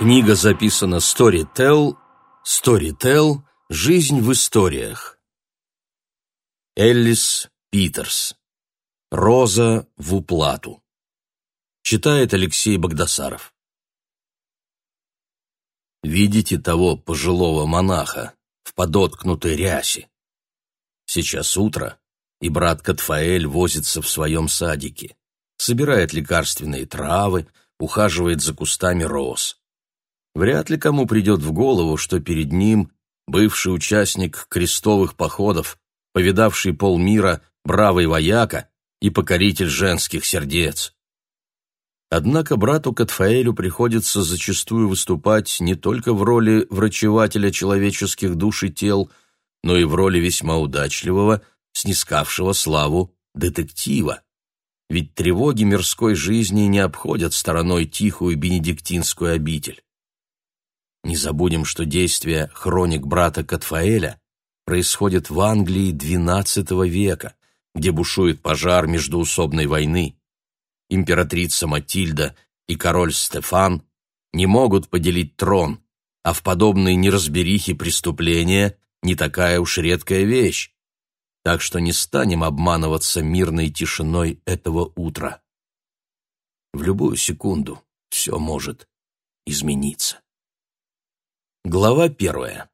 Книга записана Storytel, Storytel Жизнь в историях. Эллис Питерс. Роза в уплату. Читает Алексей Богдасаров. Видите того пожилого монаха в подоткнутой рясе? Сейчас утро, и брат Катфаэль возится в своем садике, собирает лекарственные травы, ухаживает за кустами роз. Вряд ли кому придет в голову, что перед ним бывший участник крестовых походов, повидавший полмира, бравый вояка и покоритель женских сердец. Однако брату Катфаэлю приходится зачастую выступать не только в роли врачевателя человеческих душ и тел, но и в роли весьма удачливого, снискавшего славу детектива. Ведь тревоги мирской жизни не обходят стороной тихую бенедиктинскую обитель. Не забудем, что действие хроник брата Катфаэля происходит в Англии XII века, где бушует пожар междуусобной войны. Императрица Матильда и король Стефан не могут поделить трон, а в подобной неразберихе преступления не такая уж редкая вещь. Так что не станем обманываться мирной тишиной этого утра. В любую секунду все может измениться. Глава первая.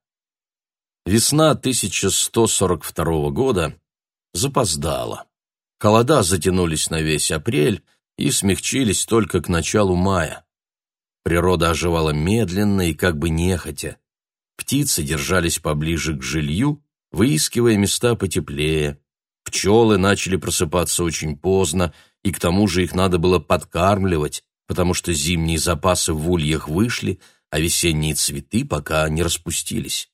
Весна 1142 года запоздала. Холода затянулись на весь апрель и смягчились только к началу мая. Природа оживала медленно и как бы нехотя. Птицы держались поближе к жилью, выискивая места потеплее. Пчелы начали просыпаться очень поздно, и к тому же их надо было подкармливать, потому что зимние запасы в ульях вышли – а весенние цветы пока не распустились.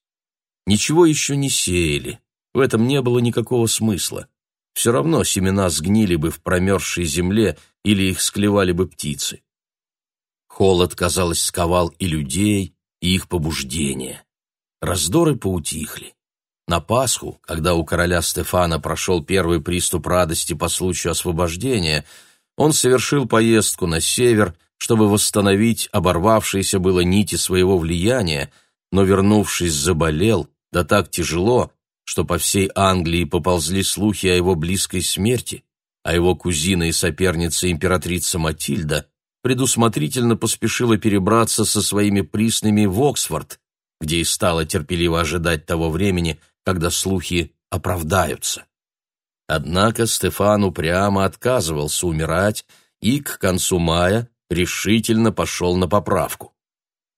Ничего еще не сеяли, в этом не было никакого смысла. Все равно семена сгнили бы в промерзшей земле или их склевали бы птицы. Холод, казалось, сковал и людей, и их побуждения. Раздоры поутихли. На Пасху, когда у короля Стефана прошел первый приступ радости по случаю освобождения, он совершил поездку на север, чтобы восстановить оборвавшиеся было нити своего влияния, но, вернувшись, заболел, да так тяжело, что по всей Англии поползли слухи о его близкой смерти, а его кузина и соперница императрица Матильда предусмотрительно поспешила перебраться со своими присными в Оксфорд, где и стала терпеливо ожидать того времени, когда слухи оправдаются. Однако Стефан упрямо отказывался умирать и к концу мая решительно пошел на поправку.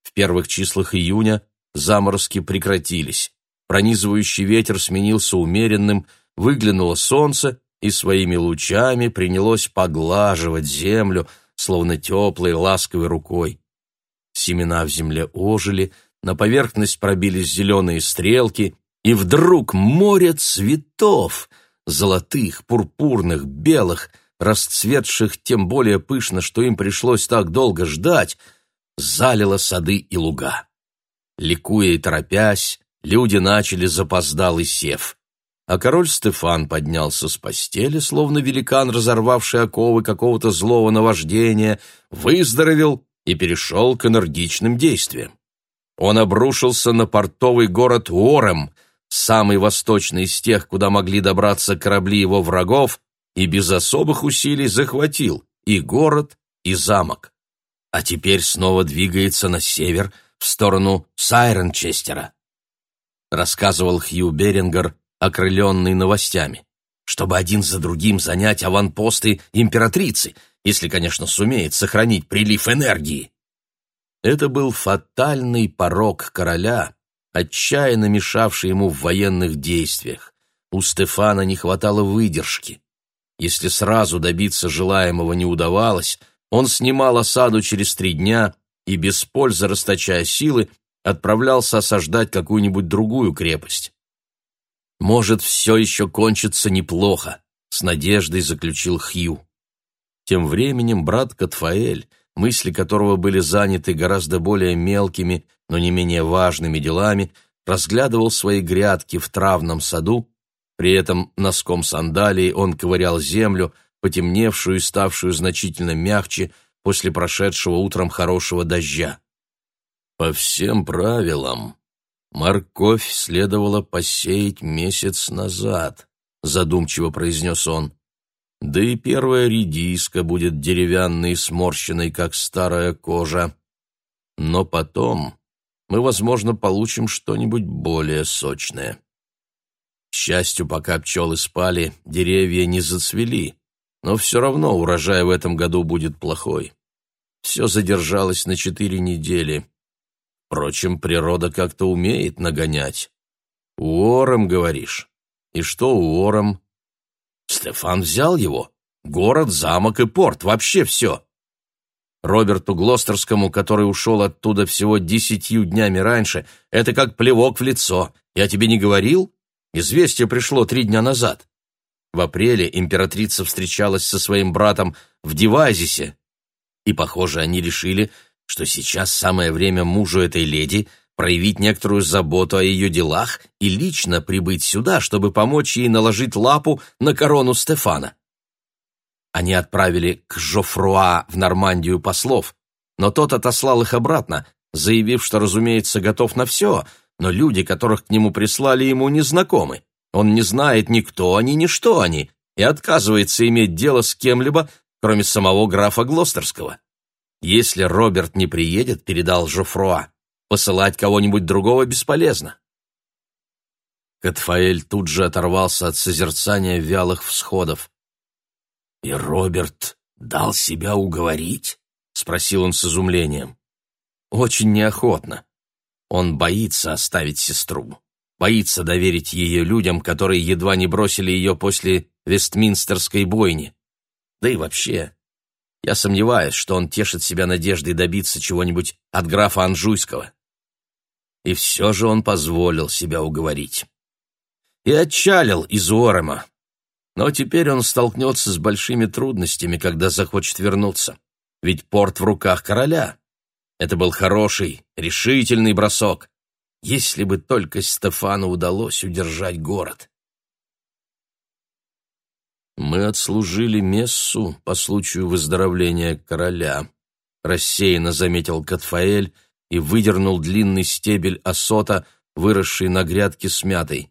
В первых числах июня заморозки прекратились. Пронизывающий ветер сменился умеренным, выглянуло солнце и своими лучами принялось поглаживать землю, словно теплой ласковой рукой. Семена в земле ожили, на поверхность пробились зеленые стрелки, и вдруг море цветов, золотых, пурпурных, белых — расцветших тем более пышно, что им пришлось так долго ждать, залило сады и луга. Ликуя и торопясь, люди начали запоздалый сев. А король Стефан поднялся с постели, словно великан, разорвавший оковы какого-то злого наваждения, выздоровел и перешел к энергичным действиям. Он обрушился на портовый город Уорем, самый восточный из тех, куда могли добраться корабли его врагов, и без особых усилий захватил и город, и замок. А теперь снова двигается на север, в сторону Сайренчестера. Рассказывал Хью Берингер, окрыленный новостями, чтобы один за другим занять аванпосты императрицы, если, конечно, сумеет сохранить прилив энергии. Это был фатальный порог короля, отчаянно мешавший ему в военных действиях. У Стефана не хватало выдержки. Если сразу добиться желаемого не удавалось, он снимал осаду через три дня и, без пользы расточая силы, отправлялся осаждать какую-нибудь другую крепость. «Может, все еще кончится неплохо», — с надеждой заключил Хью. Тем временем брат Катфаэль, мысли которого были заняты гораздо более мелкими, но не менее важными делами, разглядывал свои грядки в травном саду при этом носком сандалии он ковырял землю, потемневшую и ставшую значительно мягче после прошедшего утром хорошего дождя. По всем правилам, морковь следовало посеять месяц назад, задумчиво произнес он. Да и первая редиска будет деревянной и сморщенной, как старая кожа. Но потом мы, возможно, получим что-нибудь более сочное. К счастью, пока пчелы спали, деревья не зацвели, но все равно урожай в этом году будет плохой. Все задержалось на четыре недели. Впрочем, природа как-то умеет нагонять. Уоррем, говоришь? И что Уоррем? Стефан взял его. Город, замок и порт, вообще все. Роберту Глостерскому, который ушел оттуда всего десятью днями раньше, это как плевок в лицо. Я тебе не говорил? Известие пришло три дня назад. В апреле императрица встречалась со своим братом в Девайзисе, и, похоже, они решили, что сейчас самое время мужу этой леди проявить некоторую заботу о ее делах и лично прибыть сюда, чтобы помочь ей наложить лапу на корону Стефана. Они отправили к Жофруа в Нормандию послов, но тот отослал их обратно, заявив, что, разумеется, готов на все, но люди, которых к нему прислали, ему не знакомы. Он не знает ни кто они, ни что они, и отказывается иметь дело с кем-либо, кроме самого графа Глостерского. Если Роберт не приедет, передал Жофруа, посылать кого-нибудь другого бесполезно. Катфаэль тут же оторвался от созерцания вялых всходов. «И Роберт дал себя уговорить?» — спросил он с изумлением. «Очень неохотно. Он боится оставить сестру, боится доверить ее людям, которые едва не бросили ее после Вестминстерской бойни. Да и вообще, я сомневаюсь, что он тешит себя надеждой добиться чего-нибудь от графа Анжуйского. И все же он позволил себя уговорить. И отчалил из Уоррема. Но теперь он столкнется с большими трудностями, когда захочет вернуться. Ведь порт в руках короля. Это был хороший, решительный бросок. Если бы только Стефану удалось удержать город. Мы отслужили мессу по случаю выздоровления короля, рассеянно заметил Катфаэль и выдернул длинный стебель осота, выросший на грядке с мятой.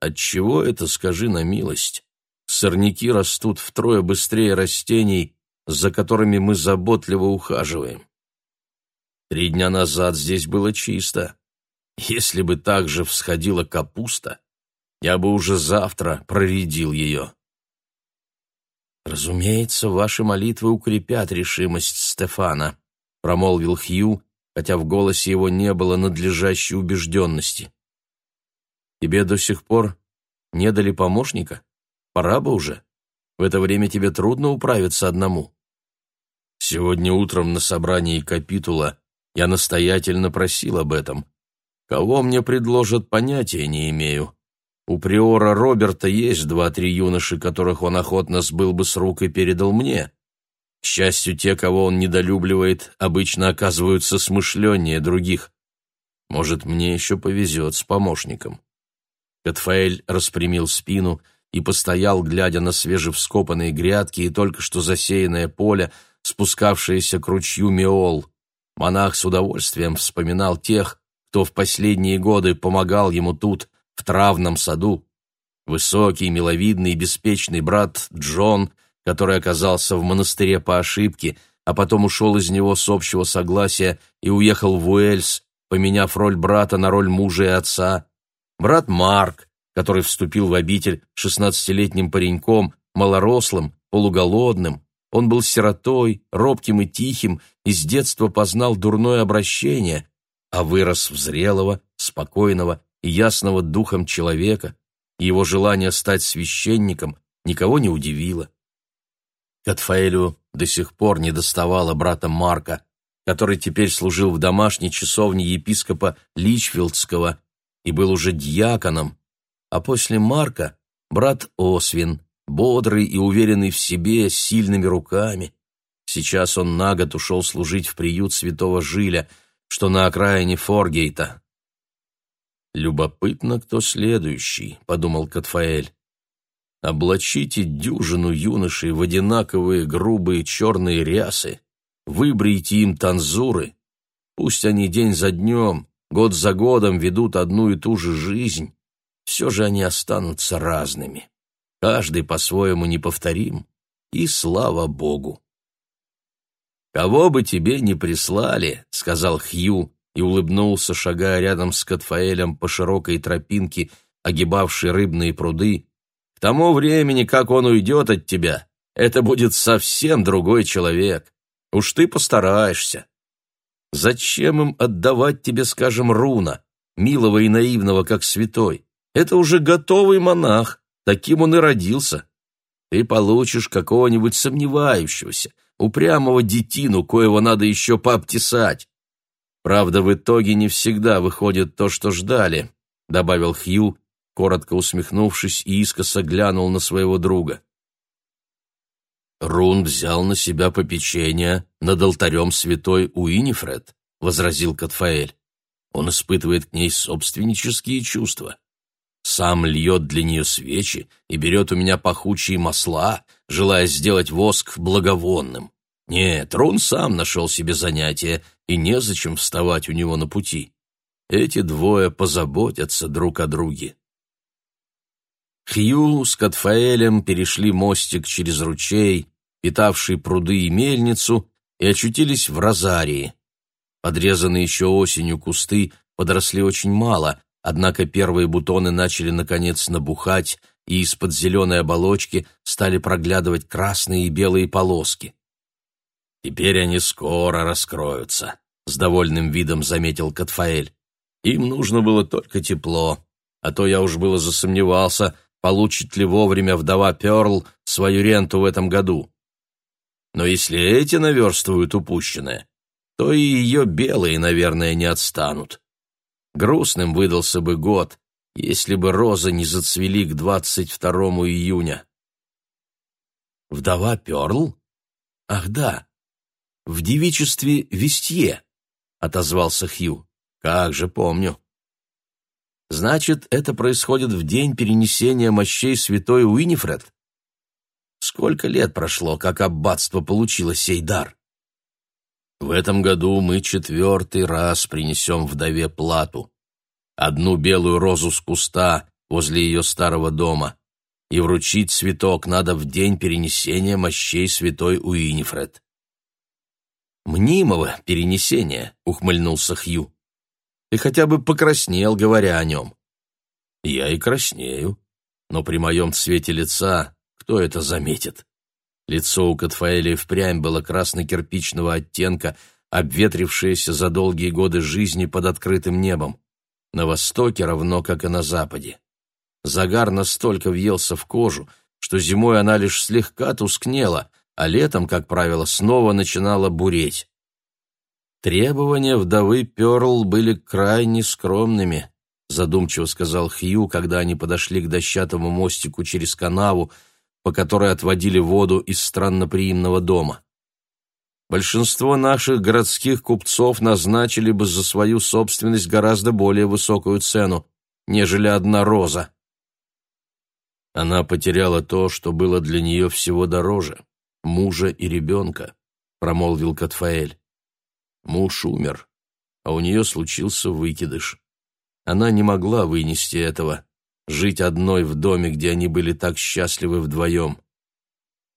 Отчего это, скажи на милость? Сорняки растут втрое быстрее растений, за которыми мы заботливо ухаживаем. Три дня назад здесь было чисто. Если бы так же всходила капуста, я бы уже завтра проредил ее. «Разумеется, ваши молитвы укрепят решимость Стефана», — промолвил Хью, хотя в голосе его не было надлежащей убежденности. «Тебе до сих пор не дали помощника? Пора бы уже. В это время тебе трудно управиться одному». Сегодня утром на собрании капитула я настоятельно просил об этом. Кого мне предложат, понятия не имею. У приора Роберта есть два-три юноши, которых он охотно сбыл бы с рук и передал мне. К счастью, те, кого он недолюбливает, обычно оказываются смышленнее других. Может, мне еще повезет с помощником. Катфаэль распрямил спину и постоял, глядя на свежевскопанные грядки и только что засеянное поле, спускавшееся к ручью Меол. Монах с удовольствием вспоминал тех, кто в последние годы помогал ему тут, в травном саду. Высокий, миловидный, беспечный брат Джон, который оказался в монастыре по ошибке, а потом ушел из него с общего согласия и уехал в Уэльс, поменяв роль брата на роль мужа и отца. Брат Марк, который вступил в обитель шестнадцатилетним пареньком, малорослым, полуголодным. Он был сиротой, робким и тихим, и с детства познал дурное обращение, а вырос в зрелого, спокойного и ясного духом человека, его желание стать священником никого не удивило. Катфаэлю до сих пор не доставало брата Марка, который теперь служил в домашней часовне епископа Личфилдского и был уже дьяконом, а после Марка брат Освин, бодрый и уверенный в себе, с сильными руками. Сейчас он на год ушел служить в приют святого Жиля, что на окраине Форгейта, «Любопытно, кто следующий», — подумал Катфаэль. «Облачите дюжину юношей в одинаковые грубые черные рясы, выбрейте им танзуры, Пусть они день за днем, год за годом ведут одну и ту же жизнь, все же они останутся разными. Каждый по-своему неповторим, и слава Богу. «Кого бы тебе ни прислали», — сказал Хью и улыбнулся, шагая рядом с Катфаэлем по широкой тропинке, огибавшей рыбные пруды, «к тому времени, как он уйдет от тебя, это будет совсем другой человек. Уж ты постараешься. Зачем им отдавать тебе, скажем, руна, милого и наивного, как святой? Это уже готовый монах, таким он и родился. Ты получишь какого-нибудь сомневающегося, упрямого детину, коего надо еще пообтесать. Правда, в итоге не всегда выходит то, что ждали, добавил Хью, коротко усмехнувшись и искоса глянул на своего друга. Рун взял на себя попечение над алтарем святой Уинифред, возразил Катфаэль. Он испытывает к ней собственнические чувства. Сам льет для нее свечи и берет у меня пахучие масла, желая сделать воск благовонным. Нет, Рун сам нашел себе занятие, и незачем вставать у него на пути. Эти двое позаботятся друг о друге. Хью с Катфаэлем перешли мостик через ручей, питавший пруды и мельницу, и очутились в Розарии. Подрезанные еще осенью кусты подросли очень мало, Однако первые бутоны начали, наконец, набухать, и из-под зеленой оболочки стали проглядывать красные и белые полоски. «Теперь они скоро раскроются», — с довольным видом заметил Катфаэль. «Им нужно было только тепло, а то я уж было засомневался, получит ли вовремя вдова Перл свою ренту в этом году. Но если эти наверстывают упущенное, то и ее белые, наверное, не отстанут». Грустным выдался бы год, если бы розы не зацвели к 22 июня. Вдова Перл? Ах да, в девичестве Вестье, отозвался Хью. Как же помню. Значит, это происходит в день перенесения мощей святой Уинифред? Сколько лет прошло, как аббатство получило сей дар? В этом году мы четвертый раз принесем вдове плату. Одну белую розу с куста возле ее старого дома. И вручить цветок надо в день перенесения мощей святой Уинифред. «Мнимого перенесения», — ухмыльнулся Хью. «Ты хотя бы покраснел, говоря о нем». «Я и краснею, но при моем цвете лица кто это заметит?» Лицо у Катфаэля впрямь было красно-кирпичного оттенка, обветрившееся за долгие годы жизни под открытым небом. На востоке равно, как и на западе. Загар настолько въелся в кожу, что зимой она лишь слегка тускнела, а летом, как правило, снова начинала буреть. Требования вдовы Перл были крайне скромными, задумчиво сказал Хью, когда они подошли к дощатому мостику через канаву, по которой отводили воду из странноприимного дома. Большинство наших городских купцов назначили бы за свою собственность гораздо более высокую цену, нежели одна роза. Она потеряла то, что было для нее всего дороже — мужа и ребенка, — промолвил Катфаэль. Муж умер, а у нее случился выкидыш. Она не могла вынести этого жить одной в доме, где они были так счастливы вдвоем.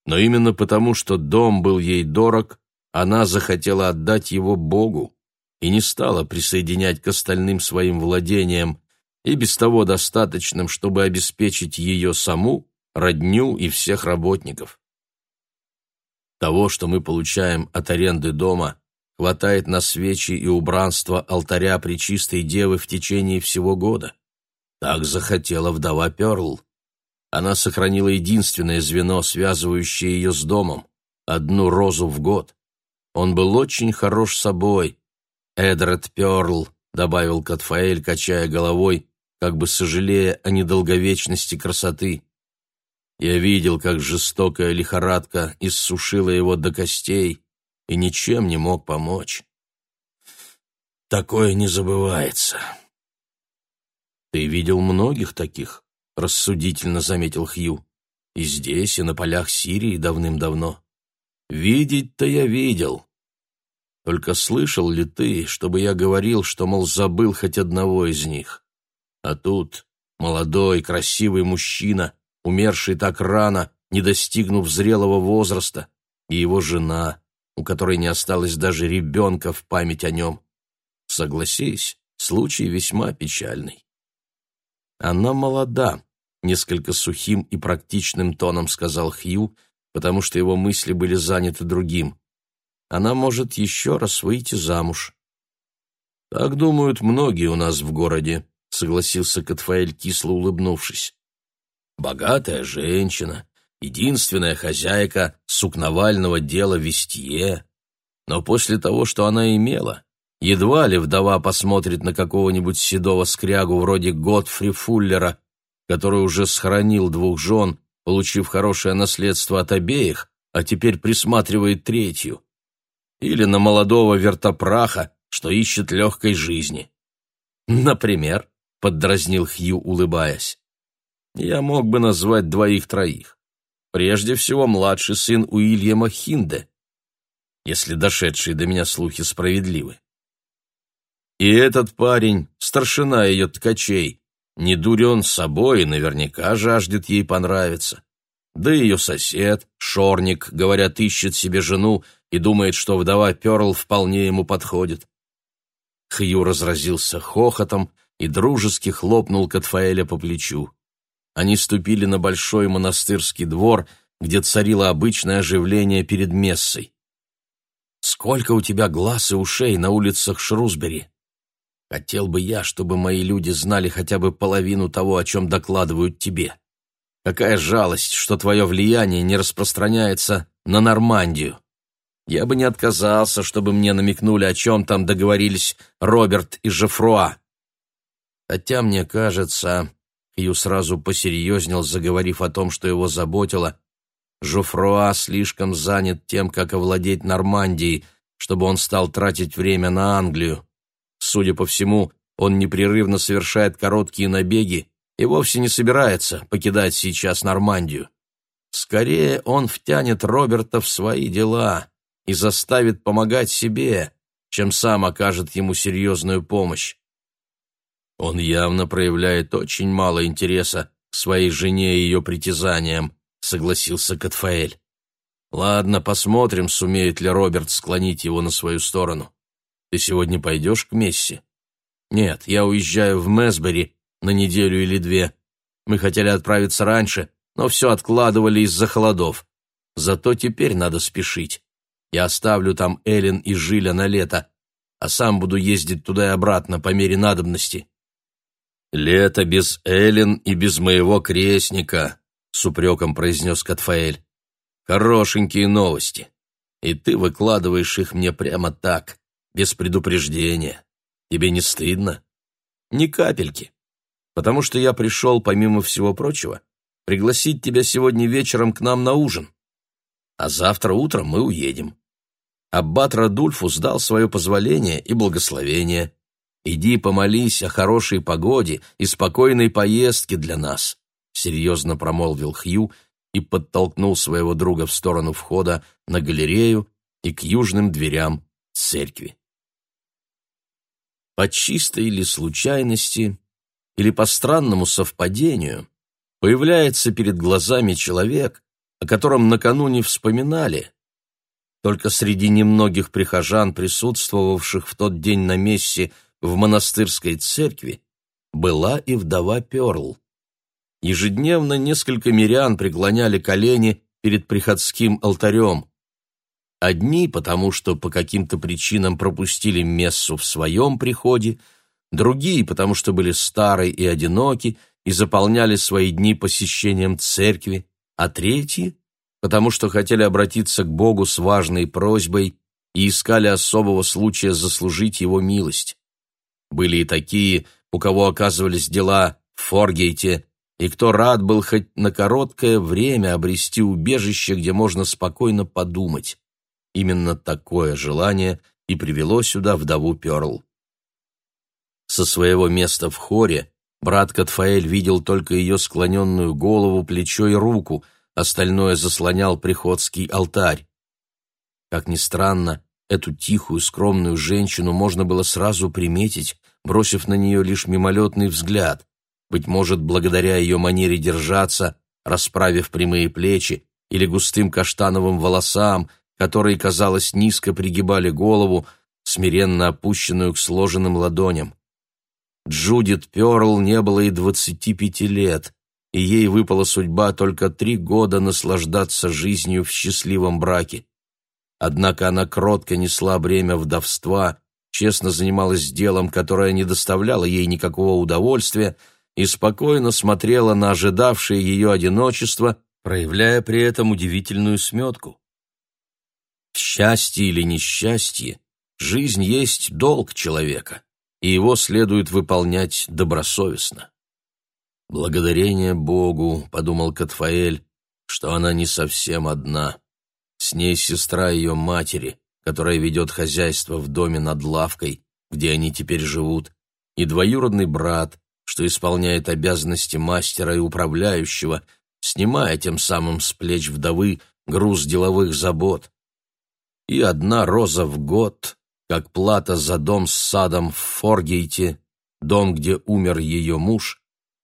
Но именно потому, что дом был ей дорог, она захотела отдать его Богу и не стала присоединять к остальным своим владениям, и без того достаточным, чтобы обеспечить ее саму, родню и всех работников. Того, что мы получаем от аренды дома, хватает на свечи и убранство алтаря Пречистой Девы в течение всего года. Так захотела вдова Перл. Она сохранила единственное звено, связывающее ее с домом — одну розу в год. Он был очень хорош собой. Эдред Перл, — добавил Катфаэль, качая головой, как бы сожалея о недолговечности красоты. Я видел, как жестокая лихорадка иссушила его до костей и ничем не мог помочь. Такое не забывается. «Ты видел многих таких», — рассудительно заметил Хью. «И здесь, и на полях Сирии давным-давно. Видеть-то я видел. Только слышал ли ты, чтобы я говорил, что, мол, забыл хоть одного из них? А тут молодой, красивый мужчина, умерший так рано, не достигнув зрелого возраста, и его жена, у которой не осталось даже ребенка в память о нем. Согласись, случай весьма печальный. Она молода, несколько сухим и практичным тоном сказал Хью, потому что его мысли были заняты другим. Она может еще раз выйти замуж. Так думают многие у нас в городе, согласился Катфаэль, кисло улыбнувшись. Богатая женщина, единственная хозяйка сукновального дела Вестье. Но после того, что она имела, едва ли вдова посмотрит на какого-нибудь седого скрягу вроде Готфри Фуллера, который уже схоронил двух жен, получив хорошее наследство от обеих, а теперь присматривает третью. Или на молодого вертопраха, что ищет легкой жизни. Например, — поддразнил Хью, улыбаясь. «Я мог бы назвать двоих-троих. Прежде всего, младший сын Уильяма Хинде, если дошедшие до меня слухи справедливы. И этот парень, старшина ее ткачей, не дурен собой и наверняка жаждет ей понравиться. Да и ее сосед, Шорник, говорят, ищет себе жену и думает, что вдова Перл вполне ему подходит. Хью разразился хохотом и дружески хлопнул Катфаэля по плечу. Они ступили на большой монастырский двор, где царило обычное оживление перед мессой. «Сколько у тебя глаз и ушей на улицах Шрусбери? Хотел бы я, чтобы мои люди знали хотя бы половину того, о чем докладывают тебе. Какая жалость, что твое влияние не распространяется на Нормандию. Я бы не отказался, чтобы мне намекнули, о чем там договорились Роберт и Жефруа. Хотя, мне кажется, Хью сразу посерьезнел, заговорив о том, что его заботило, Жофруа слишком занят тем, как овладеть Нормандией, чтобы он стал тратить время на Англию. Судя по всему, он непрерывно совершает короткие набеги и вовсе не собирается покидать сейчас Нормандию. Скорее он втянет Роберта в свои дела и заставит помогать себе, чем сам окажет ему серьезную помощь. Он явно проявляет очень мало интереса к своей жене и ее притязаниям, согласился Катфаэль. Ладно, посмотрим, сумеет ли Роберт склонить его на свою сторону. Ты сегодня пойдешь к Месси? Нет, я уезжаю в Месбери на неделю или две. Мы хотели отправиться раньше, но все откладывали из-за холодов. Зато теперь надо спешить. Я оставлю там Эллен и Жиля на лето, а сам буду ездить туда и обратно по мере надобности. «Лето без Эллен и без моего крестника», — с упреком произнес Катфаэль. «Хорошенькие новости. И ты выкладываешь их мне прямо так, без предупреждения. Тебе не стыдно?» «Ни капельки. Потому что я пришел, помимо всего прочего, пригласить тебя сегодня вечером к нам на ужин. А завтра утром мы уедем. Аббат Радульфус дал свое позволение и благословение» Иди помолись о хорошей погоде и спокойной поездке для нас», — серьезно промолвил Хью и подтолкнул своего друга в сторону входа на галерею и к южным дверям церкви. По чистой или случайности, или по странному совпадению, появляется перед глазами человек, о котором накануне вспоминали. Только среди немногих прихожан, присутствовавших в тот день на мессе, в монастырской церкви была и вдова Перл. Ежедневно несколько мирян преклоняли колени перед приходским алтарем. Одни потому, что по каким-то причинам пропустили мессу в своем приходе, другие потому, что были стары и одиноки и заполняли свои дни посещением церкви, а третьи потому, что хотели обратиться к Богу с важной просьбой и искали особого случая заслужить его милость. Были и такие, у кого оказывались дела в Форгейте, и кто рад был хоть на короткое время обрести убежище, где можно спокойно подумать. Именно такое желание и привело сюда вдову Перл. Со своего места в хоре брат Катфаэль видел только ее склоненную голову, плечо и руку, остальное заслонял приходский алтарь. Как ни странно, Эту тихую, скромную женщину можно было сразу приметить, бросив на нее лишь мимолетный взгляд. Быть может, благодаря ее манере держаться, расправив прямые плечи, или густым каштановым волосам, которые, казалось, низко пригибали голову, смиренно опущенную к сложенным ладоням. Джудит Перл не было и двадцати пяти лет, и ей выпала судьба только три года наслаждаться жизнью в счастливом браке. Однако она кротко несла бремя вдовства, честно занималась делом, которое не доставляло ей никакого удовольствия, и спокойно смотрела на ожидавшее ее одиночество, проявляя при этом удивительную сметку. Счастье или несчастье, жизнь есть долг человека, и его следует выполнять добросовестно. «Благодарение Богу», — подумал Катфаэль, — «что она не совсем одна». С ней сестра ее матери, которая ведет хозяйство в доме над лавкой, где они теперь живут, и двоюродный брат, что исполняет обязанности мастера и управляющего, снимая тем самым с плеч вдовы груз деловых забот. И одна роза в год, как плата за дом с садом в Форгейте, дом, где умер ее муж,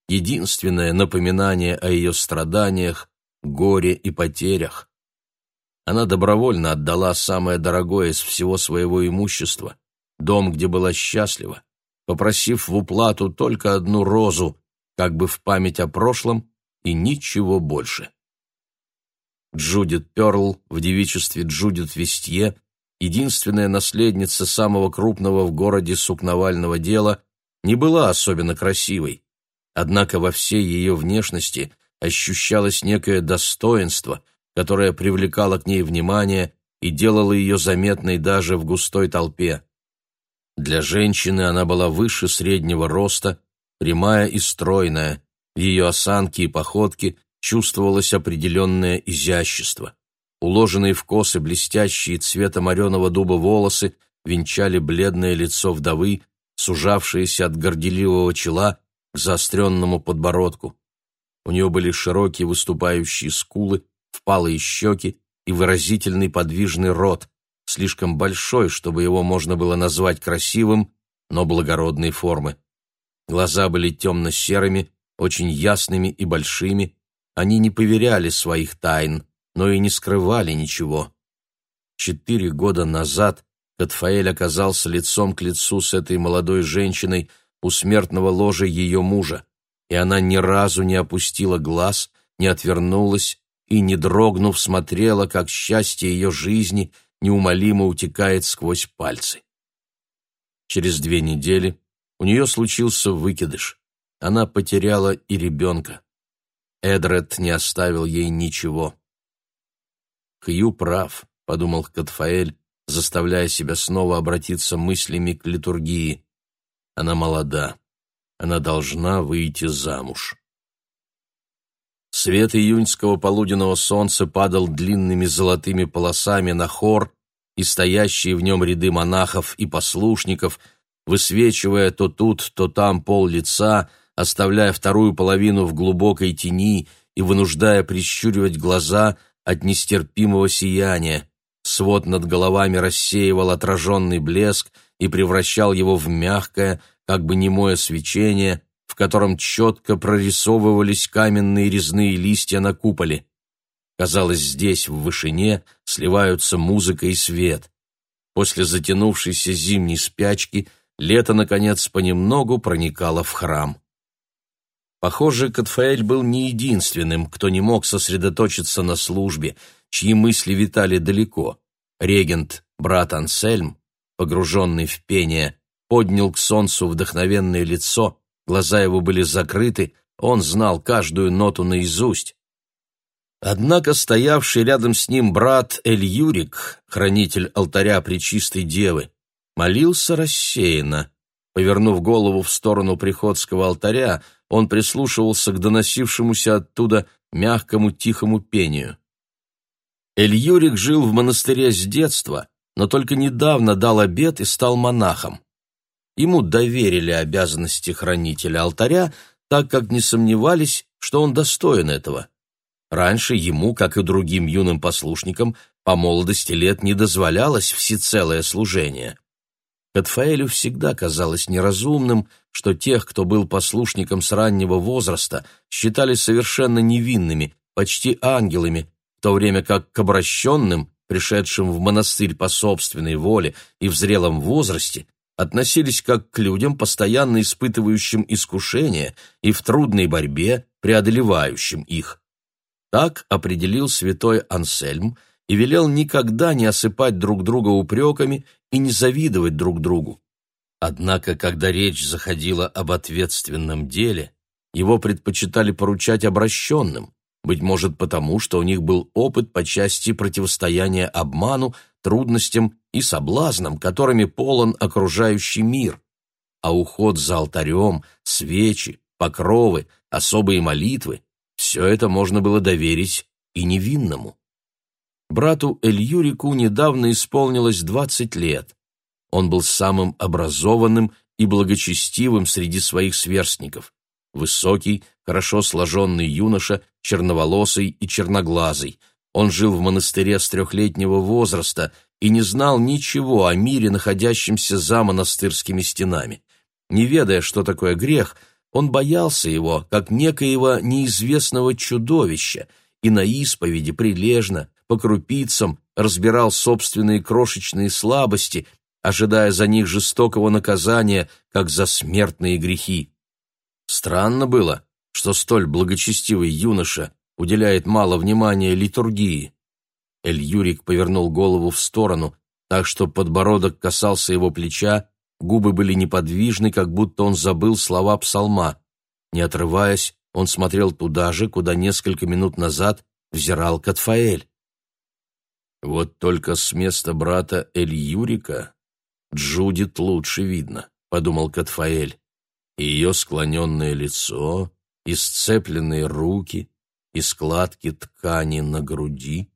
единственное напоминание о ее страданиях, горе и потерях. Она добровольно отдала самое дорогое из всего своего имущества, дом, где была счастлива, попросив в уплату только одну розу, как бы в память о прошлом, и ничего больше. Джудит Перл в девичестве Джудит Вестье, единственная наследница самого крупного в городе сукновального дела, не была особенно красивой. Однако во всей ее внешности ощущалось некое достоинство – которая привлекала к ней внимание и делала ее заметной даже в густой толпе. Для женщины она была выше среднего роста, прямая и стройная, ее осанке и походке чувствовалось определенное изящество. Уложенные в косы блестящие цвета мореного дуба волосы венчали бледное лицо вдовы, сужавшееся от горделивого чела к заостренному подбородку. У нее были широкие выступающие скулы, впалые щеки и выразительный подвижный рот, слишком большой, чтобы его можно было назвать красивым, но благородной формы. Глаза были темно-серыми, очень ясными и большими, они не поверяли своих тайн, но и не скрывали ничего. Четыре года назад Катфаэль оказался лицом к лицу с этой молодой женщиной у смертного ложа ее мужа, и она ни разу не опустила глаз, не отвернулась, и, не дрогнув, смотрела, как счастье ее жизни неумолимо утекает сквозь пальцы. Через две недели у нее случился выкидыш. Она потеряла и ребенка. Эдред не оставил ей ничего. «Хью прав», — подумал Катфаэль, заставляя себя снова обратиться мыслями к литургии. «Она молода. Она должна выйти замуж». Свет июньского полуденного солнца падал длинными золотыми полосами на хор и стоящие в нем ряды монахов и послушников, высвечивая то тут, то там пол лица, оставляя вторую половину в глубокой тени и вынуждая прищуривать глаза от нестерпимого сияния. Свод над головами рассеивал отраженный блеск и превращал его в мягкое, как бы немое свечение, в котором четко прорисовывались каменные резные листья на куполе. Казалось, здесь, в вышине, сливаются музыка и свет. После затянувшейся зимней спячки лето, наконец, понемногу проникало в храм. Похоже, Катфаэль был не единственным, кто не мог сосредоточиться на службе, чьи мысли витали далеко. Регент, брат Ансельм, погруженный в пение, поднял к солнцу вдохновенное лицо Глаза его были закрыты, он знал каждую ноту наизусть. Однако стоявший рядом с ним брат Эль-Юрик, хранитель алтаря Пречистой Девы, молился рассеянно. Повернув голову в сторону приходского алтаря, он прислушивался к доносившемуся оттуда мягкому тихому пению. Эль-Юрик жил в монастыре с детства, но только недавно дал обет и стал монахом. Ему доверили обязанности хранителя алтаря, так как не сомневались, что он достоин этого. Раньше ему, как и другим юным послушникам, по молодости лет не дозволялось всецелое служение. Катфаэлю всегда казалось неразумным, что тех, кто был послушником с раннего возраста, считали совершенно невинными, почти ангелами, в то время как к обращенным, пришедшим в монастырь по собственной воле и в зрелом возрасте, относились как к людям, постоянно испытывающим искушения и в трудной борьбе преодолевающим их. Так определил святой Ансельм и велел никогда не осыпать друг друга упреками и не завидовать друг другу. Однако, когда речь заходила об ответственном деле, его предпочитали поручать обращенным, быть может потому, что у них был опыт по части противостояния обману, трудностям и соблазнам, которыми полон окружающий мир. А уход за алтарем, свечи, покровы, особые молитвы — все это можно было доверить и невинному. Брату Эльюрику недавно исполнилось двадцать лет. Он был самым образованным и благочестивым среди своих сверстников. Высокий, хорошо сложенный юноша, черноволосый и черноглазый. Он жил в монастыре с трехлетнего возраста и не знал ничего о мире, находящемся за монастырскими стенами. Не ведая, что такое грех, он боялся его, как некоего неизвестного чудовища, и на исповеди прилежно, по крупицам, разбирал собственные крошечные слабости, ожидая за них жестокого наказания, как за смертные грехи. Странно было, что столь благочестивый юноша уделяет мало внимания литургии. Эль-Юрик повернул голову в сторону, так что подбородок касался его плеча, губы были неподвижны, как будто он забыл слова псалма. Не отрываясь, он смотрел туда же, куда несколько минут назад взирал Катфаэль. Вот только с места брата Эль-Юрика Джудит лучше видно, подумал Катфаэль. Ее склоненное лицо, и сцепленные руки, и складки ткани на груди.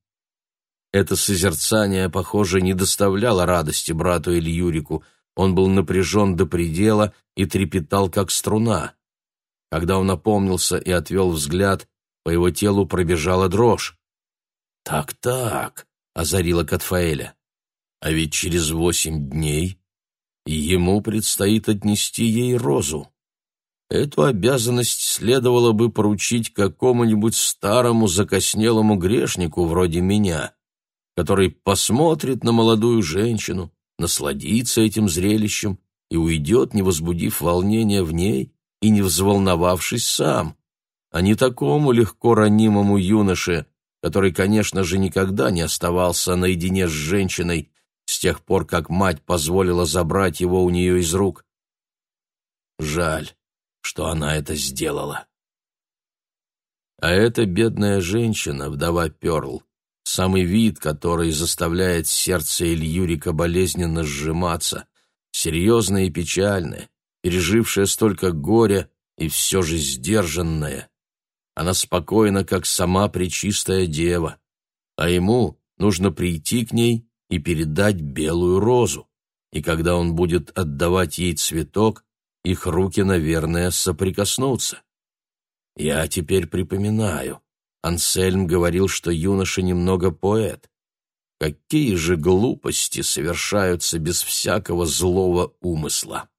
Это созерцание, похоже, не доставляло радости брату Ильюрику. Он был напряжен до предела и трепетал, как струна. Когда он опомнился и отвел взгляд, по его телу пробежала дрожь. «Так-так», — озарила Катфаэля, — «а ведь через восемь дней ему предстоит отнести ей розу. Эту обязанность следовало бы поручить какому-нибудь старому закоснелому грешнику вроде меня, который посмотрит на молодую женщину, насладится этим зрелищем и уйдет, не возбудив волнения в ней и не взволновавшись сам, а не такому легко ранимому юноше, который, конечно же, никогда не оставался наедине с женщиной с тех пор, как мать позволила забрать его у нее из рук. Жаль, что она это сделала. А эта бедная женщина, вдова Перл, самый вид, который заставляет сердце Ильюрика болезненно сжиматься, серьезная и печальная, пережившая столько горя и все же сдержанная. Она спокойна, как сама Пречистая Дева, а ему нужно прийти к ней и передать белую розу, и когда он будет отдавать ей цветок, их руки, наверное, соприкоснутся. Я теперь припоминаю. Ансельм говорил, что юноша немного поэт. Какие же глупости совершаются без всякого злого умысла.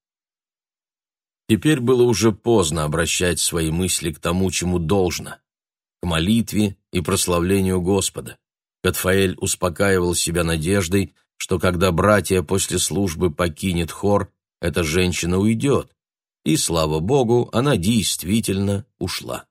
Теперь было уже поздно обращать свои мысли к тому, чему должно, к молитве и прославлению Господа. Катфаэль успокаивал себя надеждой, что когда братья после службы покинет хор, эта женщина уйдет, и, слава богу, она действительно ушла.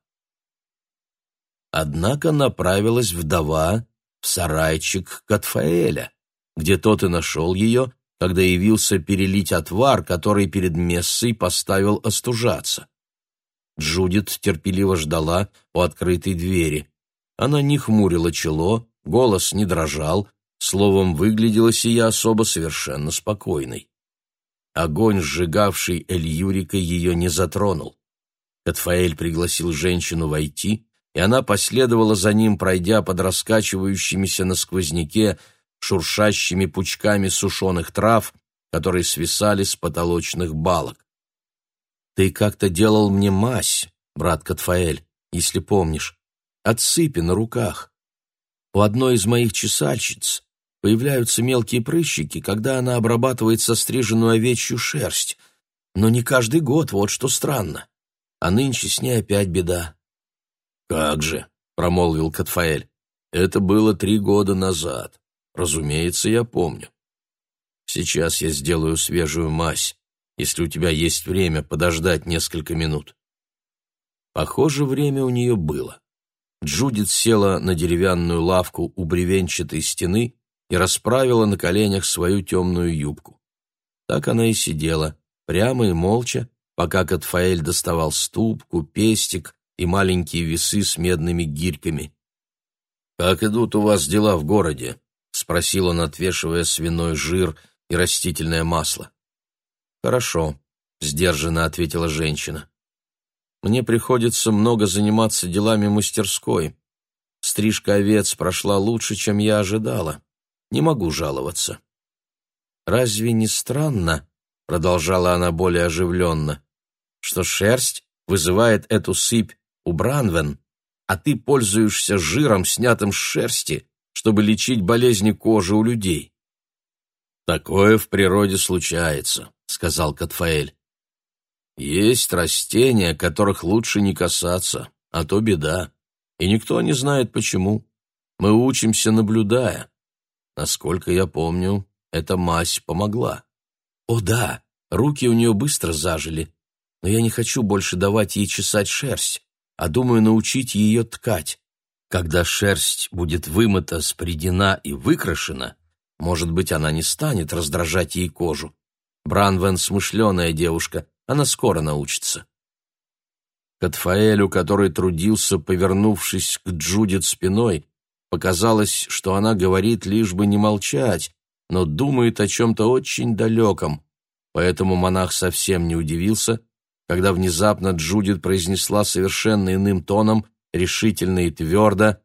Однако направилась вдова в сарайчик Катфаэля, где тот и нашел ее, когда явился перелить отвар, который перед мессой поставил остужаться. Джудит терпеливо ждала у открытой двери. Она не хмурила чело, голос не дрожал, словом, выглядела сия особо совершенно спокойной. Огонь, сжигавший Эль-Юрика, ее не затронул. Катфаэль пригласил женщину войти, и она последовала за ним, пройдя под раскачивающимися на сквозняке шуршащими пучками сушеных трав, которые свисали с потолочных балок. «Ты как-то делал мне мазь, брат Катфаэль, если помнишь, от сыпи на руках. У одной из моих чесальщиц появляются мелкие прыщики, когда она обрабатывает состриженную овечью шерсть. Но не каждый год, вот что странно. А нынче с ней опять беда. «Как же», — промолвил Катфаэль, — «это было три года назад. Разумеется, я помню. Сейчас я сделаю свежую мазь, если у тебя есть время подождать несколько минут». Похоже, время у нее было. Джудит села на деревянную лавку у бревенчатой стены и расправила на коленях свою темную юбку. Так она и сидела, прямо и молча, пока Катфаэль доставал ступку, пестик и маленькие весы с медными гирьками. «Как идут у вас дела в городе?» — спросил он, отвешивая свиной жир и растительное масло. «Хорошо», — сдержанно ответила женщина. «Мне приходится много заниматься делами мастерской. Стрижка овец прошла лучше, чем я ожидала. Не могу жаловаться. «Разве не странно, — продолжала она более оживленно, — что шерсть вызывает эту сыпь у Бранвен, а ты пользуешься жиром, снятым с шерсти, чтобы лечить болезни кожи у людей?» «Такое в природе случается», — сказал Катфаэль. «Есть растения, которых лучше не касаться, а то беда, и никто не знает почему. Мы учимся, наблюдая. Насколько я помню, эта мазь помогла. О да, руки у нее быстро зажили, но я не хочу больше давать ей чесать шерсть, а думаю научить ее ткать. Когда шерсть будет вымыта, спредена и выкрашена, может быть, она не станет раздражать ей кожу. Бранвен смышленая девушка, она скоро научится. Катфаэлю, который трудился, повернувшись к Джудит спиной, Показалось, что она говорит лишь бы не молчать, но думает о чем-то очень далеком. Поэтому монах совсем не удивился, когда внезапно Джудит произнесла совершенно иным тоном, решительно и твердо,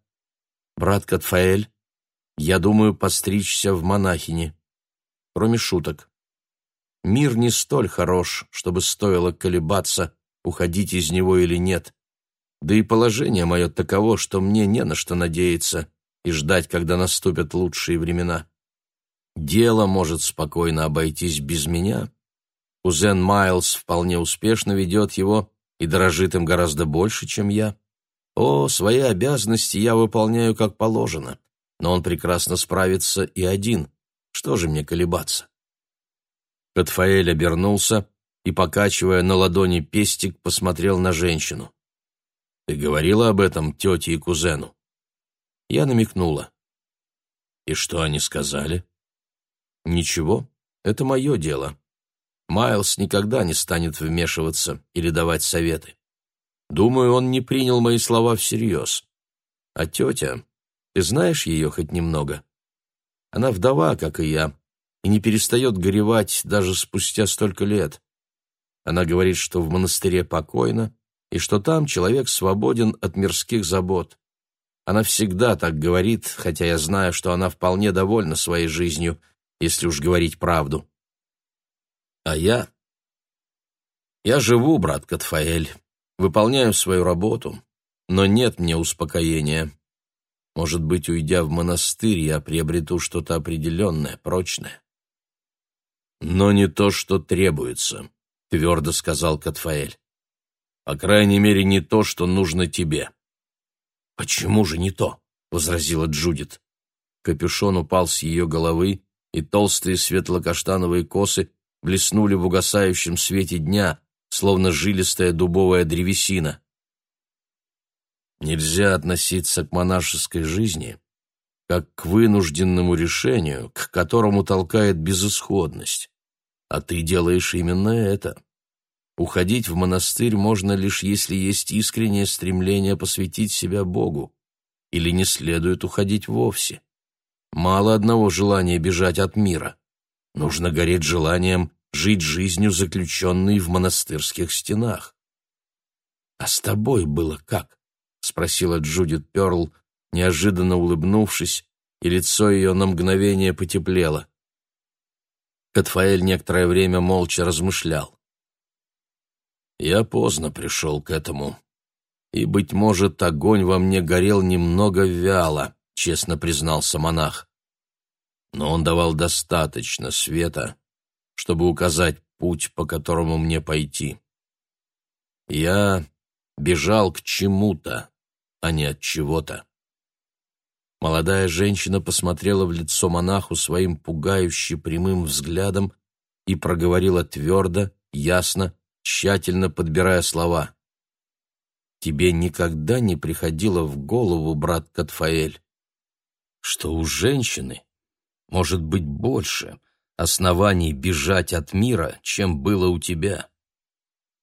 «Брат Катфаэль, я думаю постричься в монахини». Кроме шуток. Мир не столь хорош, чтобы стоило колебаться, уходить из него или нет. Да и положение мое таково, что мне не на что надеяться и ждать, когда наступят лучшие времена. Дело может спокойно обойтись без меня. Кузен Майлз вполне успешно ведет его и дорожит им гораздо больше, чем я. О, свои обязанности я выполняю как положено, но он прекрасно справится и один. Что же мне колебаться? Катфаэль обернулся и, покачивая на ладони пестик, посмотрел на женщину. Ты говорила об этом тете и кузену?» Я намекнула. «И что они сказали?» «Ничего, это мое дело. Майлз никогда не станет вмешиваться или давать советы. Думаю, он не принял мои слова всерьез. А тетя, ты знаешь ее хоть немного? Она вдова, как и я, и не перестает горевать даже спустя столько лет. Она говорит, что в монастыре покойно, и что там человек свободен от мирских забот. Она всегда так говорит, хотя я знаю, что она вполне довольна своей жизнью, если уж говорить правду. А я... Я живу, брат Катфаэль, выполняю свою работу, но нет мне успокоения. Может быть, уйдя в монастырь, я приобрету что-то определенное, прочное. Но не то, что требуется, — твердо сказал Катфаэль. По крайней мере, не то, что нужно тебе. Почему же не то? возразила Джудит. Капюшон упал с ее головы, и толстые светло-каштановые косы блеснули в угасающем свете дня, словно жилистая дубовая древесина. Нельзя относиться к монашеской жизни как к вынужденному решению, к которому толкает безысходность. А ты делаешь именно это. Уходить в монастырь можно лишь если есть искреннее стремление посвятить себя Богу, или не следует уходить вовсе. Мало одного желания бежать от мира. Нужно гореть желанием жить жизнью, заключенной в монастырских стенах. «А с тобой было как?» — спросила Джудит Перл, неожиданно улыбнувшись, и лицо ее на мгновение потеплело. Катфаэль некоторое время молча размышлял. Я поздно пришел к этому. И, быть может, огонь во мне горел немного вяло, — честно признался монах. «Но он давал достаточно света, чтобы указать путь, по которому мне пойти. Я бежал к чему-то, а не от чего-то. Молодая женщина посмотрела в лицо монаху своим пугающе прямым взглядом и проговорила твердо, ясно, тщательно подбирая слова. «Тебе никогда не приходило в голову, брат Катфаэль, что у женщины может быть больше оснований бежать от мира, чем было у тебя?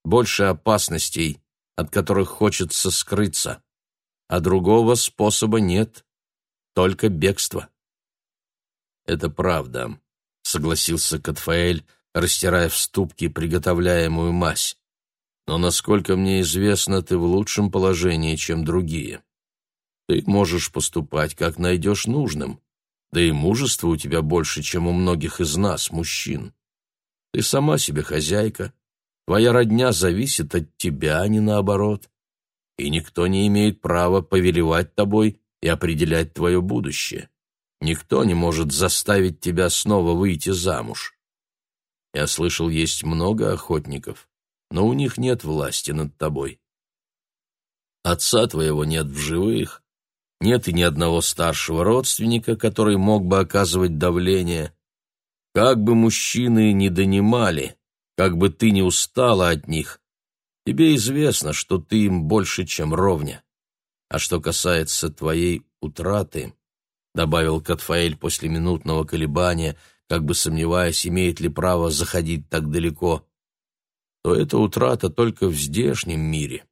Больше опасностей, от которых хочется скрыться, а другого способа нет» только бегство. Это правда, согласился Катфаэль, растирая в ступке приготовляемую мазь. Но насколько мне известно, ты в лучшем положении, чем другие. Ты можешь поступать, как найдешь нужным. Да и мужества у тебя больше, чем у многих из нас, мужчин. Ты сама себе хозяйка. Твоя родня зависит от тебя, а не наоборот. И никто не имеет права повелевать тобой и определять твое будущее. Никто не может заставить тебя снова выйти замуж. Я слышал, есть много охотников, но у них нет власти над тобой. Отца твоего нет в живых, нет и ни одного старшего родственника, который мог бы оказывать давление. Как бы мужчины ни донимали, как бы ты ни устала от них, тебе известно, что ты им больше, чем ровня. А что касается твоей утраты, добавил Катфаэль после минутного колебания, как бы сомневаясь, имеет ли право заходить так далеко, то эта утрата только в здешнем мире.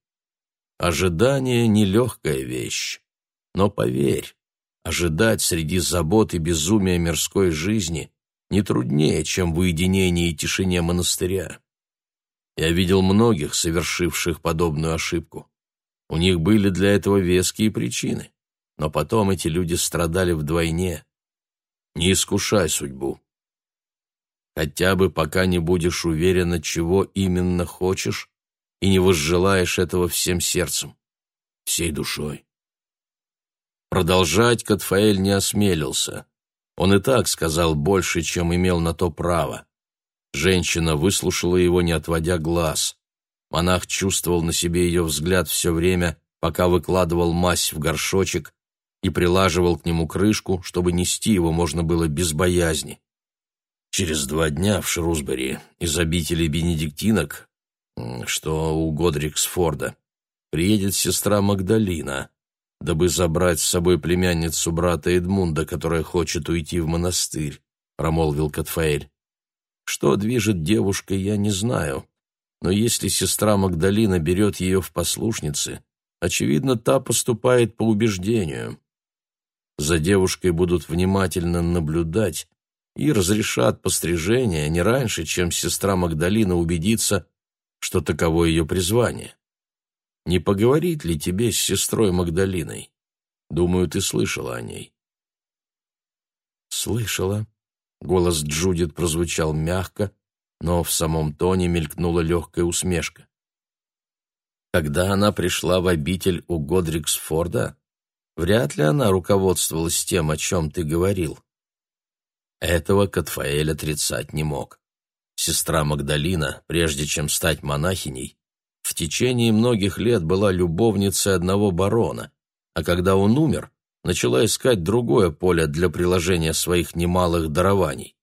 Ожидание — нелегкая вещь. Но поверь, ожидать среди забот и безумия мирской жизни не труднее, чем в уединении и тишине монастыря. Я видел многих, совершивших подобную ошибку. У них были для этого веские причины, но потом эти люди страдали вдвойне. Не искушай судьбу. Хотя бы пока не будешь уверена, чего именно хочешь, и не возжелаешь этого всем сердцем, всей душой. Продолжать Катфаэль не осмелился. Он и так сказал больше, чем имел на то право. Женщина выслушала его, не отводя глаз. Монах чувствовал на себе ее взгляд все время, пока выкладывал мазь в горшочек и прилаживал к нему крышку, чтобы нести его можно было без боязни. Через два дня в Шрусбери из обители бенедиктинок, что у Годриксфорда, приедет сестра Магдалина, дабы забрать с собой племянницу брата Эдмунда, которая хочет уйти в монастырь, промолвил Катфаэль. Что движет девушкой, я не знаю, но если сестра Магдалина берет ее в послушницы, очевидно, та поступает по убеждению. За девушкой будут внимательно наблюдать и разрешат пострижение не раньше, чем сестра Магдалина убедится, что таково ее призвание. Не поговорить ли тебе с сестрой Магдалиной? Думаю, ты слышала о ней. Слышала. Голос Джудит прозвучал мягко, но в самом тоне мелькнула легкая усмешка. Когда она пришла в обитель у Годриксфорда, вряд ли она руководствовалась тем, о чем ты говорил. Этого Катфаэль отрицать не мог. Сестра Магдалина, прежде чем стать монахиней, в течение многих лет была любовницей одного барона, а когда он умер, начала искать другое поле для приложения своих немалых дарований.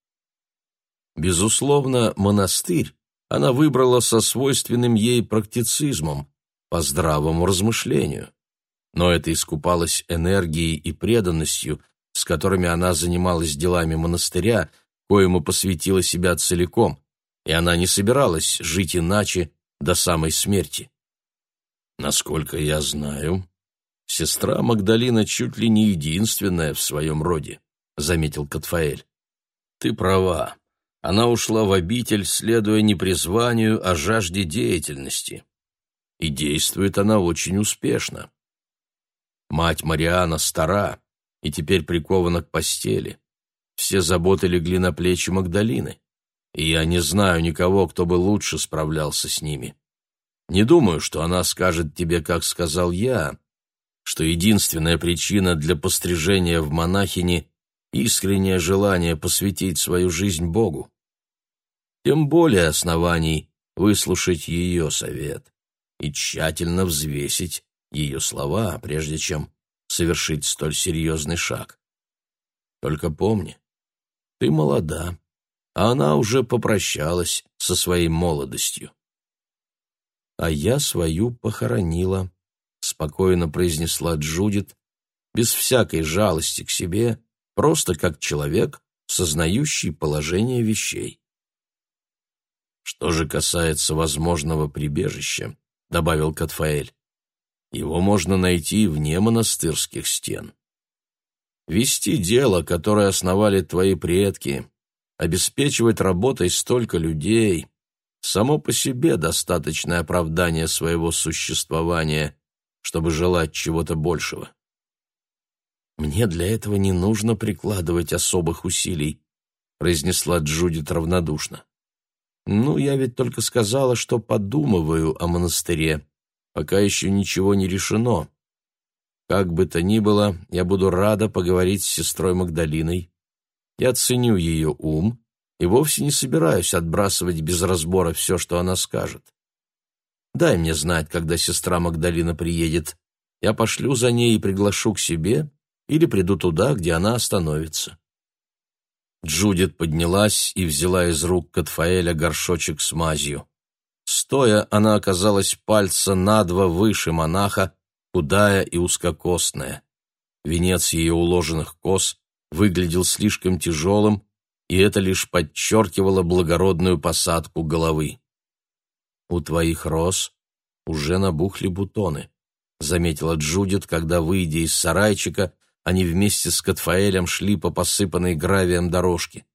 Безусловно, монастырь она выбрала со свойственным ей практицизмом, по здравому размышлению. Но это искупалось энергией и преданностью, с которыми она занималась делами монастыря, коему посвятила себя целиком, и она не собиралась жить иначе до самой смерти. Насколько я знаю, сестра Магдалина чуть ли не единственная в своем роде, заметил Катфаэль. Ты права. Она ушла в обитель, следуя не призванию, а жажде деятельности. И действует она очень успешно. Мать Мариана стара и теперь прикована к постели. Все заботы легли на плечи Магдалины, и я не знаю никого, кто бы лучше справлялся с ними. Не думаю, что она скажет тебе, как сказал я, что единственная причина для пострижения в монахини — искреннее желание посвятить свою жизнь Богу. Тем более оснований выслушать ее совет и тщательно взвесить ее слова, прежде чем совершить столь серьезный шаг. Только помни, ты молода, а она уже попрощалась со своей молодостью. А я свою похоронила, спокойно произнесла Джудит, без всякой жалости к себе, просто как человек, сознающий положение вещей. Что же касается возможного прибежища, добавил Катфаэль, его можно найти вне монастырских стен. Вести дело, которое основали твои предки, обеспечивать работой столько людей, само по себе достаточное оправдание своего существования, чтобы желать чего-то большего. «Мне для этого не нужно прикладывать особых усилий», произнесла Джудит равнодушно. «Ну, я ведь только сказала, что подумываю о монастыре. Пока еще ничего не решено. Как бы то ни было, я буду рада поговорить с сестрой Магдалиной. Я ценю ее ум и вовсе не собираюсь отбрасывать без разбора все, что она скажет. Дай мне знать, когда сестра Магдалина приедет. Я пошлю за ней и приглашу к себе или приду туда, где она остановится». Джудит поднялась и взяла из рук Катфаэля горшочек с мазью. Стоя, она оказалась пальца на два выше монаха, худая и узкокосная. Венец ее уложенных кос выглядел слишком тяжелым, и это лишь подчеркивало благородную посадку головы. «У твоих роз уже набухли бутоны», — заметила Джудит, когда, выйдя из сарайчика, они вместе с Катфаэлем шли по посыпанной гравием дорожке.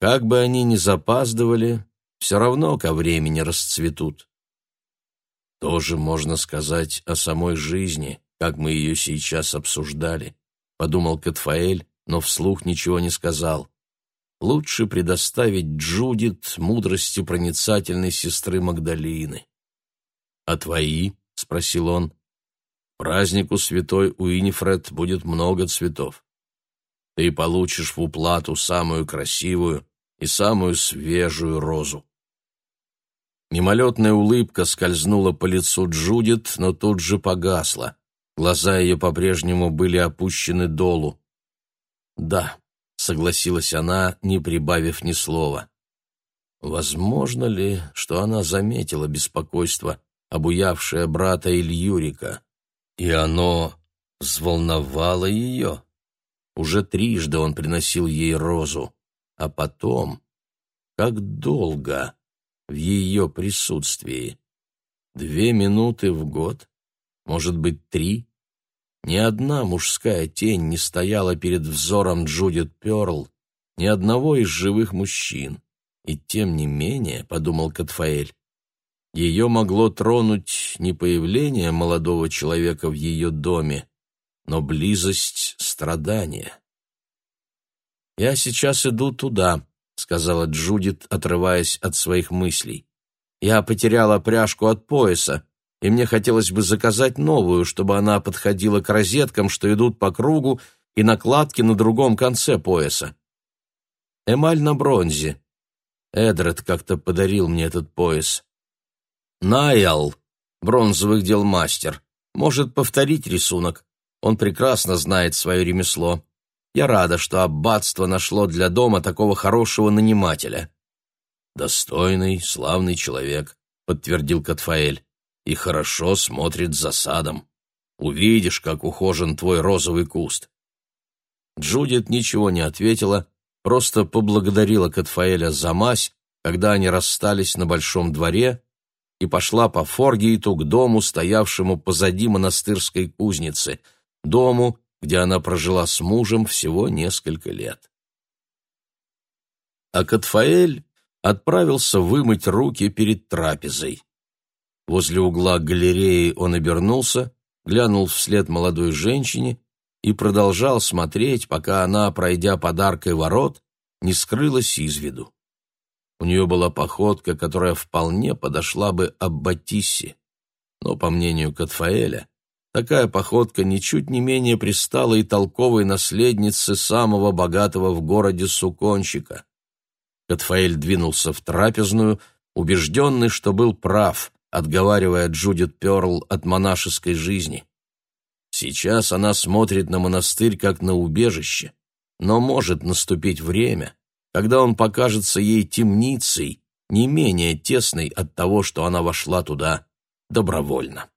Как бы они ни запаздывали, все равно ко времени расцветут. Тоже можно сказать о самой жизни, как мы ее сейчас обсуждали, подумал Катфаэль, но вслух ничего не сказал. Лучше предоставить Джудит мудрости проницательной сестры Магдалины. «А твои?» — спросил он. «Празднику святой Уинифред будет много цветов. Ты получишь в уплату самую красивую и самую свежую розу. Мимолетная улыбка скользнула по лицу Джудит, но тут же погасла. Глаза ее по-прежнему были опущены долу. «Да», — согласилась она, не прибавив ни слова. Возможно ли, что она заметила беспокойство, обуявшее брата Ильюрика, и оно взволновало ее? Уже трижды он приносил ей розу, а потом... Как долго в ее присутствии. Две минуты в год, может быть, три. Ни одна мужская тень не стояла перед взором Джудит Перл, ни одного из живых мужчин. И тем не менее, — подумал Катфаэль, — ее могло тронуть не появление молодого человека в ее доме, но близость страдания. «Я сейчас иду туда», сказала Джудит, отрываясь от своих мыслей. Я потеряла пряжку от пояса, и мне хотелось бы заказать новую, чтобы она подходила к розеткам, что идут по кругу, и накладки на другом конце пояса. Эмаль на бронзе. Эдред как-то подарил мне этот пояс. Найал, бронзовых дел мастер, может повторить рисунок. Он прекрасно знает свое ремесло. Я рада, что аббатство нашло для дома такого хорошего нанимателя. Достойный, славный человек, подтвердил Катфаэль, и хорошо смотрит за садом. Увидишь, как ухожен твой розовый куст. Джудит ничего не ответила, просто поблагодарила Катфаэля за мазь, когда они расстались на большом дворе, и пошла по Форгейту к дому, стоявшему позади монастырской кузницы, дому, где она прожила с мужем всего несколько лет. А Катфаэль отправился вымыть руки перед трапезой. Возле угла галереи он обернулся, глянул вслед молодой женщине и продолжал смотреть, пока она, пройдя подаркой ворот, не скрылась из виду. У нее была походка, которая вполне подошла бы Аббатиссе, но, по мнению Катфаэля, такая походка ничуть не менее пристала и толковой наследнице самого богатого в городе суконщика. Катфаэль двинулся в трапезную, убежденный, что был прав, отговаривая Джудит Перл от монашеской жизни. Сейчас она смотрит на монастырь как на убежище, но может наступить время, когда он покажется ей темницей, не менее тесной от того, что она вошла туда добровольно.